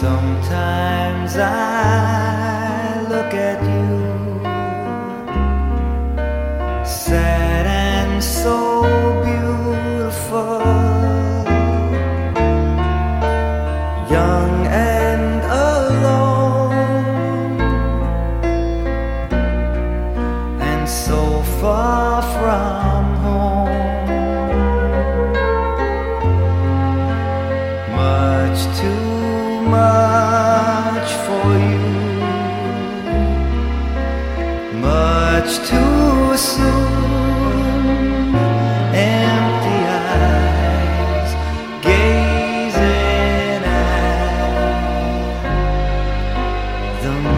Sometimes I look at you. so far from home. Much too much for you, much too soon. Empty eyes gazing at the moon.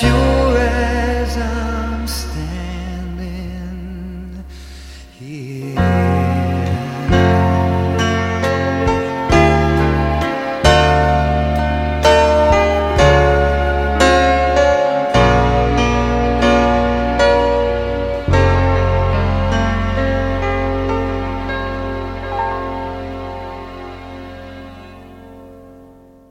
sure as I'm standing.